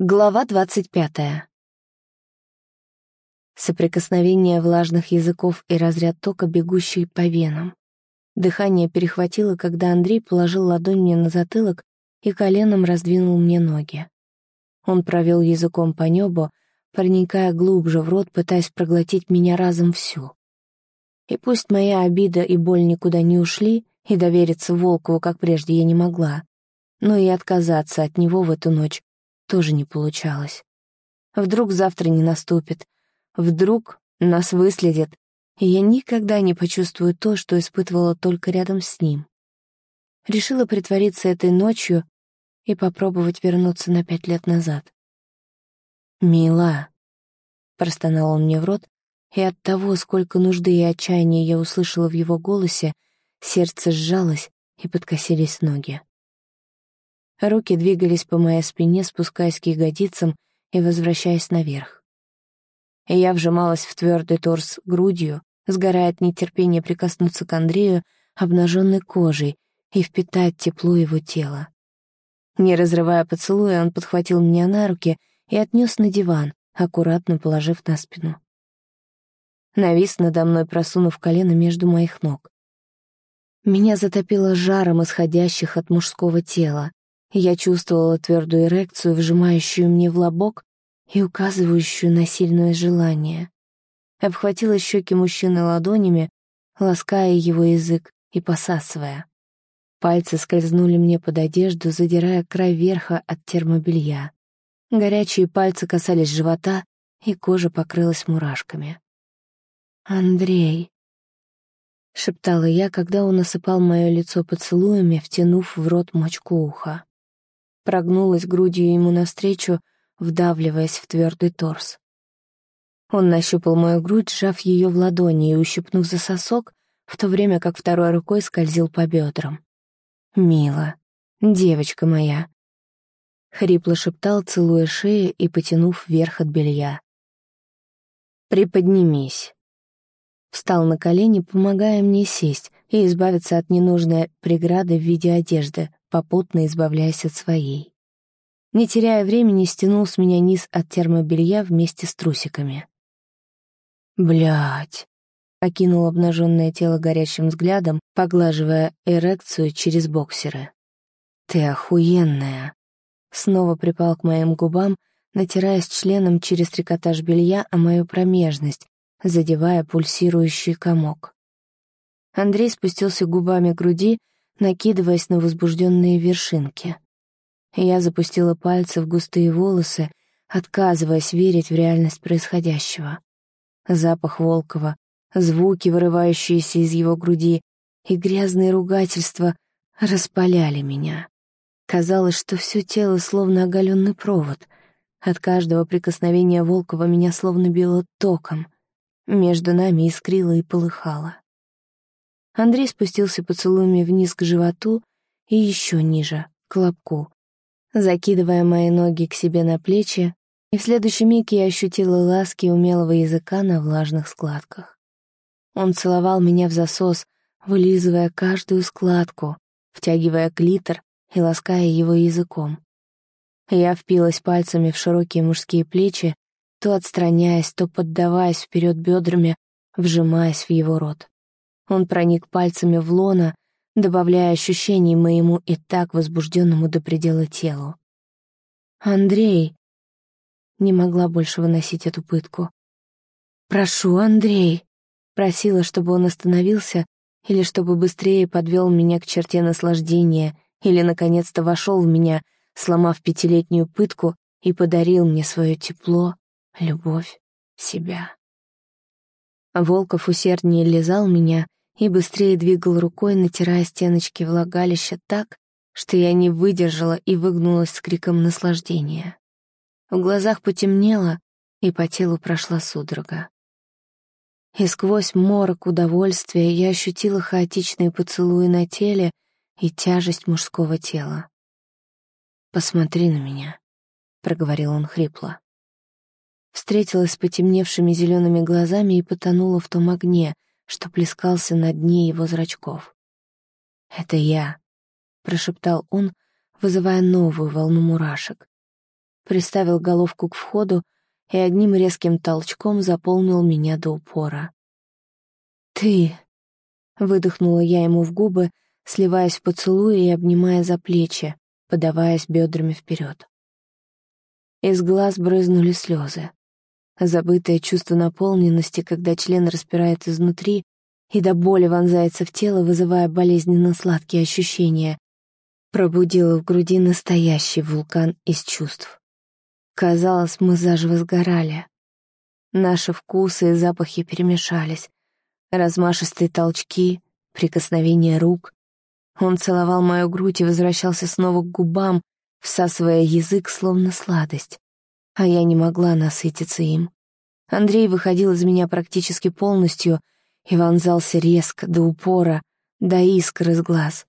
Глава двадцать пятая. Соприкосновение влажных языков и разряд тока, бегущий по венам. Дыхание перехватило, когда Андрей положил ладонь мне на затылок и коленом раздвинул мне ноги. Он провел языком по небу, проникая глубже в рот, пытаясь проглотить меня разом всю. И пусть моя обида и боль никуда не ушли, и довериться Волкову, как прежде, я не могла, но и отказаться от него в эту ночь тоже не получалось. Вдруг завтра не наступит, вдруг нас выследят, и я никогда не почувствую то, что испытывала только рядом с ним. Решила притвориться этой ночью и попробовать вернуться на пять лет назад. «Мила», — простонал он мне в рот, и от того, сколько нужды и отчаяния я услышала в его голосе, сердце сжалось и подкосились ноги. Руки двигались по моей спине, спускаясь к ягодицам и возвращаясь наверх. Я вжималась в твердый торс грудью, сгорая от нетерпения прикоснуться к Андрею обнаженной кожей и впитать тепло его тела. Не разрывая поцелуя, он подхватил меня на руки и отнес на диван, аккуратно положив на спину. Навис надо мной, просунув колено между моих ног. Меня затопило жаром исходящих от мужского тела, я чувствовала твердую эрекцию, вжимающую мне в лобок и указывающую на сильное желание. Обхватила щеки мужчины ладонями, лаская его язык и посасывая. Пальцы скользнули мне под одежду, задирая край верха от термобелья. Горячие пальцы касались живота, и кожа покрылась мурашками. «Андрей», — шептала я, когда он осыпал мое лицо поцелуями, втянув в рот мочку уха прогнулась грудью ему навстречу, вдавливаясь в твердый торс. Он нащупал мою грудь, сжав ее в ладони и ущипнув за сосок, в то время как второй рукой скользил по бедрам. «Мила, девочка моя», — хрипло шептал, целуя шею и потянув вверх от белья. «Приподнимись». Встал на колени, помогая мне сесть и избавиться от ненужной преграды в виде одежды, попутно избавляясь от своей. Не теряя времени, стянул с меня низ от термобелья вместе с трусиками. Блять! окинул обнаженное тело горячим взглядом, поглаживая эрекцию через боксеры. «Ты охуенная!» Снова припал к моим губам, натираясь членом через трикотаж белья о мою промежность, задевая пульсирующий комок. Андрей спустился губами к груди, накидываясь на возбужденные вершинки. Я запустила пальцы в густые волосы, отказываясь верить в реальность происходящего. Запах Волкова, звуки, вырывающиеся из его груди, и грязные ругательства распаляли меня. Казалось, что все тело словно оголенный провод. От каждого прикосновения Волкова меня словно било током. Между нами искрило и полыхало. Андрей спустился поцелуями вниз к животу и еще ниже, к лобку, закидывая мои ноги к себе на плечи, и в следующий миг я ощутила ласки умелого языка на влажных складках. Он целовал меня в засос, вылизывая каждую складку, втягивая клитор и лаская его языком. Я впилась пальцами в широкие мужские плечи, то отстраняясь, то поддаваясь вперед бедрами, вжимаясь в его рот. Он проник пальцами в лона, добавляя ощущений моему и так возбужденному до предела телу. «Андрей!» Не могла больше выносить эту пытку. «Прошу, Андрей!» Просила, чтобы он остановился, или чтобы быстрее подвел меня к черте наслаждения, или, наконец-то, вошел в меня, сломав пятилетнюю пытку и подарил мне свое тепло, любовь, себя. Волков усерднее лизал меня, и быстрее двигал рукой, натирая стеночки влагалища так, что я не выдержала и выгнулась с криком наслаждения. В глазах потемнело, и по телу прошла судорога. И сквозь морок удовольствия я ощутила хаотичные поцелуи на теле и тяжесть мужского тела. «Посмотри на меня», — проговорил он хрипло. Встретилась с потемневшими зелеными глазами и потонула в том огне — что плескался на дне его зрачков. «Это я», — прошептал он, вызывая новую волну мурашек. приставил головку к входу и одним резким толчком заполнил меня до упора. «Ты!» — выдохнула я ему в губы, сливаясь в поцелуи и обнимая за плечи, подаваясь бедрами вперед. Из глаз брызнули слезы. Забытое чувство наполненности, когда член распирает изнутри и до боли вонзается в тело, вызывая болезненно сладкие ощущения, пробудило в груди настоящий вулкан из чувств. Казалось, мы заживо сгорали. Наши вкусы и запахи перемешались. Размашистые толчки, прикосновения рук. Он целовал мою грудь и возвращался снова к губам, всасывая язык, словно сладость. А я не могла насытиться им. Андрей выходил из меня практически полностью и вонзался резко, до упора, до искр из глаз.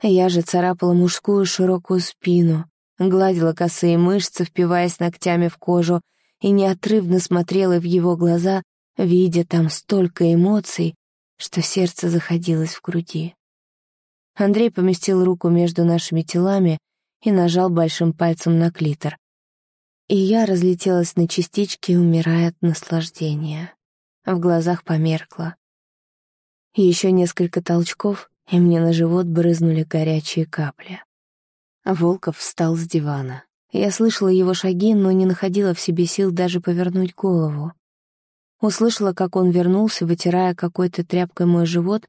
Я же царапала мужскую широкую спину, гладила косые мышцы, впиваясь ногтями в кожу, и неотрывно смотрела в его глаза, видя там столько эмоций, что сердце заходилось в груди. Андрей поместил руку между нашими телами и нажал большим пальцем на клитор. И я разлетелась на частички, умирая от наслаждения. В глазах померкло. Еще несколько толчков, и мне на живот брызнули горячие капли. Волков встал с дивана. Я слышала его шаги, но не находила в себе сил даже повернуть голову. Услышала, как он вернулся, вытирая какой-то тряпкой мой живот,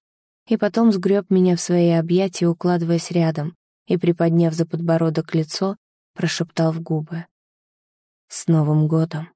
и потом сгреб меня в свои объятия, укладываясь рядом, и, приподняв за подбородок лицо, прошептал в губы. «С Новым годом!»